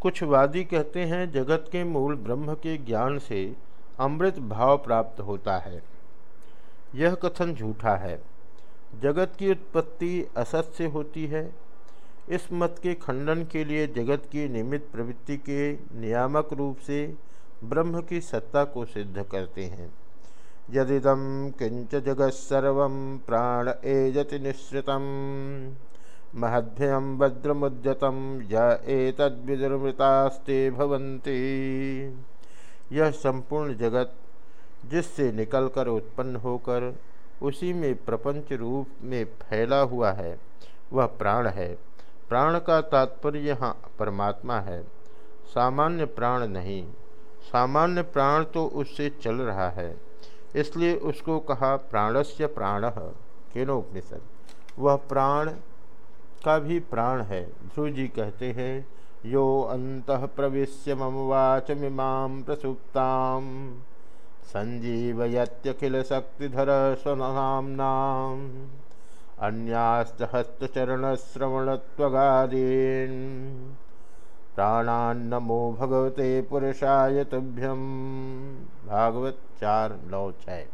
कुछ वादी कहते हैं, जगत के मूल ब्रह्म के ज्ञान से अमृत भाव प्राप्त होता है। यह कथन झूठा है। जगत की उत्पत्ति असत से होती है। इस मत के खंडन के लिए जगत की निमित्त प्रवृत्ति के नियामक रूप से ब्रह्म की सत्ता को सिद्ध करते हैं। यदिदम किंच जगत्सर्व प्राण एजति निश्रित महद्भयम भद्रमुद्यतम यदर्मृतास्ते भवन्ति। यह संपूर्ण जगत जिससे निकलकर उत्पन्न होकर उसी में प्रपंच रूप में फैला हुआ है, वह प्राण है। प्राण का तात्पर्य यहाँ परमात्मा है। सामान्य प्राण नहीं, सामान्य प्राण तो उससे चल रहा है, इसलिए उसको कहा प्राणस्य प्राण, केनोपनिषद। वह प्राण का भी प्राण है। ध्रुव जी कहते हैं, यो अंत प्रवेश मम वाच मिमां प्रसुप्ताम। संजीवयत्यखिल शक्तिधर स्वनाम्ना अन्यास्त हस्तचरणश्रवणत्वगादीन्। प्राणान्नमो भगवते पुरुषाय तुभ्यम। भागवत चार, नौ, छः।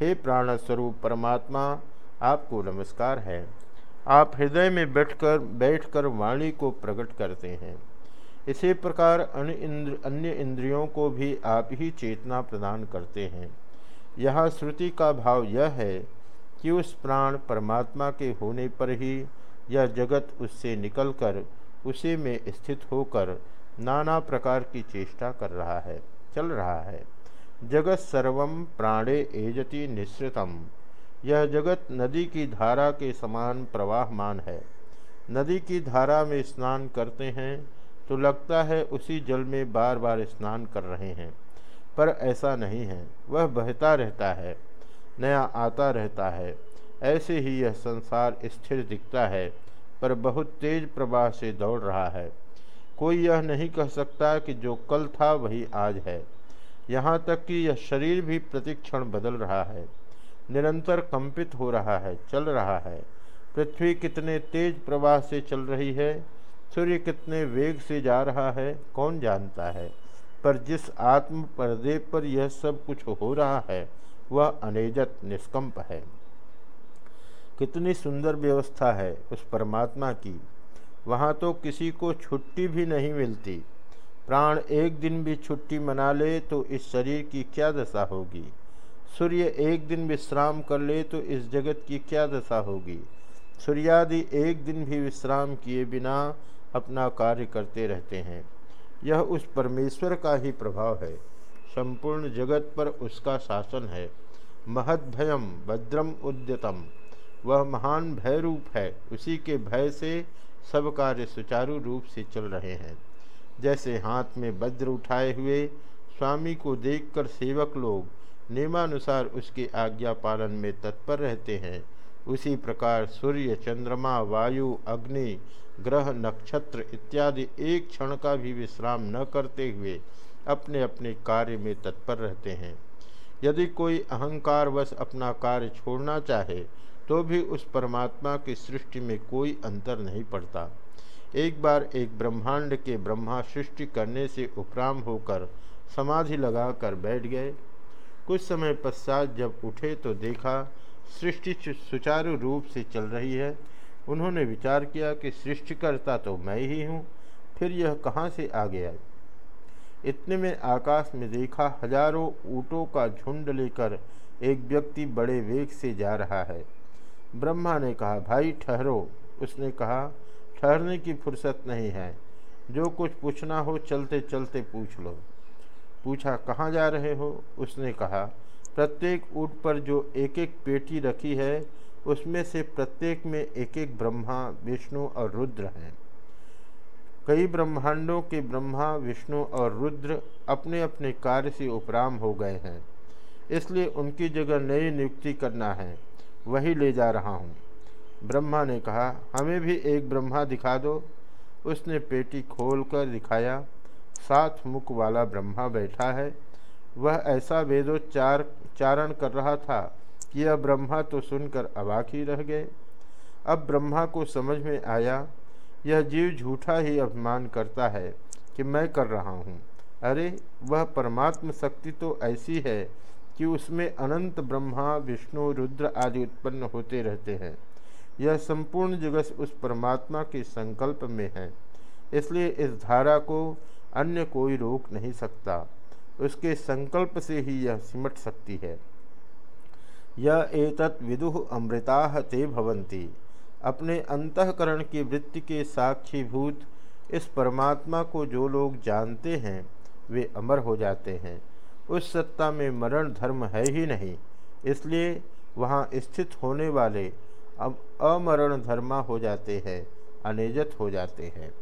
हे प्राण स्वरूप परमात्मा, आपको नमस्कार है। आप हृदय में बैठकर बैठकर वाणी को प्रकट करते हैं। इसी प्रकार अन्य इंद्र, अन्य इंद्रियों को भी आप ही चेतना प्रदान करते हैं। यहाँ श्रुति का भाव यह है कि उस प्राण परमात्मा के होने पर ही यह जगत उससे निकलकर उसी में स्थित होकर नाना प्रकार की चेष्टा कर रहा है, चल रहा है। जगत सर्वम प्राणे एजति निश्रितम यह जगत नदी की धारा के समान प्रवाहमान है। नदी की धारा में स्नान करते हैं तो लगता है उसी जल में बार बार स्नान कर रहे हैं। पर ऐसा नहीं है, वह बहता रहता है, नया आता रहता है। ऐसे ही यह संसार स्थिर दिखता है, पर बहुत तेज प्रवाह से दौड़ रहा है। कोई यह नहीं कह सकता कि जो कल था वही आज है। यहाँ तक कि यह शरीर भी प्रतिक्षण बदल रहा है। निरंतर कंपित हो रहा है, चल रहा है। पृथ्वी कितने तेज प्रवाह से चल रही है, सूर्य कितने वेग से जा रहा है, कौन जानता है? पर जिस आत्म पर्दे पर यह सब कुछ हो रहा है, वह अनेजत, निष्कंप है। कितनी सुंदर व्यवस्था है उस परमात्मा की। वहाँ तो किसी को छुट्टी भी नहीं मिलती। प्राण एक दिन भी छुट्टी मना ले तो इस शरीर की क्या दशा होगी? सूर्य एक दिन विश्राम कर ले तो इस जगत की क्या दशा होगी? सूर्यादि एक दिन भी विश्राम किए बिना अपना कार्य करते रहते हैं। यह उस परमेश्वर का ही प्रभाव है। संपूर्ण जगत पर उसका शासन है। महद भयम भद्रम उद्यतम। वह महान भय रूप है। उसी के भय से सब कार्य सुचारू रूप से चल रहे हैं। जैसे हाथ में वज्र उठाए हुए, स्वामी को देखकर सेवक लोग नियमानुसार उसकी आज्ञा पालन में तत्पर रहते हैं। उसी प्रकार सूर्य, चंद्रमा, वायु, अग्नि, ग्रह, नक्षत्र इत्यादि एक क्षण का भी विश्राम न करते हुए अपने अपने कार्य में तत्पर रहते हैं। यदि कोई अहंकार वश अपना कार्य छोड़ना चाहे तो भी उस परमात्मा की सृष्टि में कोई अंतर नहीं पड़ता। एक बार एक ब्रह्मांड के ब्रह्मा सृष्टि करने से उपराम होकर समाधि लगाकर बैठ गए। कुछ समय पश्चात जब उठे तो देखा सृष्टि सुचारू रूप से चल रही है। उन्होंने विचार किया कि सृष्टिकर्ता तो मैं ही हूँ, फिर यह कहाँ से आ गया इतने में आकाश में देखा हज़ारों ऊँटों का झुंड लेकर एक व्यक्ति बड़े वेग से जा रहा है। ब्रह्मा ने कहा, भाई, ठहरो। उसने कहा, ठहरने की फुर्सत नहीं है। जो कुछ पूछना हो चलते चलते पूछ लो। पूछा, कहाँ जा रहे हो? उसने कहा, प्रत्येक ऊँट पर जो एक एक पेटी रखी है, उसमें से प्रत्येक में एक एक ब्रह्मा, विष्णु और रुद्र हैं। कई ब्रह्मांडों के ब्रह्मा, विष्णु और रुद्र अपने अपने कार्य से उपराम हो गए हैं। इसलिए उनकी जगह नई नियुक्ति करना है। वही ले जा रहा हूँ। ब्रह्मा ने कहा, हमें भी एक ब्रह्मा दिखा दो। उसने पेटी खोल कर दिखाया। सात मुख वाला ब्रह्मा बैठा है। वह ऐसा वेदोच्चार, चारण कर रहा था कि यह ब्रह्मा तो सुनकर अवाक ही रह गए। अब ब्रह्मा को समझ में आया, यह जीव झूठा ही अभिमान करता है कि मैं कर रहा हूँ। अरे, वह परमात्म शक्ति तो ऐसी है कि उसमें अनंत ब्रह्मा, विष्णु, रुद्र आदि उत्पन्न होते रहते हैं। यह संपूर्ण जगत उस परमात्मा के संकल्प में है। इसलिए इस धारा को अन्य कोई रोक नहीं सकता। उसके संकल्प से ही यह सिमट सकती है। यह एतत् विदुह अमृता ते भवंती अपने अंतकरण की वृत्ति के साक्षीभूत इस परमात्मा को जो लोग जानते हैं, वे अमर हो जाते हैं। उस सत्ता में मरण धर्म है ही नहीं। इसलिए वहाँ स्थित होने वाले अब अमरण धर्मा हो जाते हैं, अनेजत हो जाते हैं।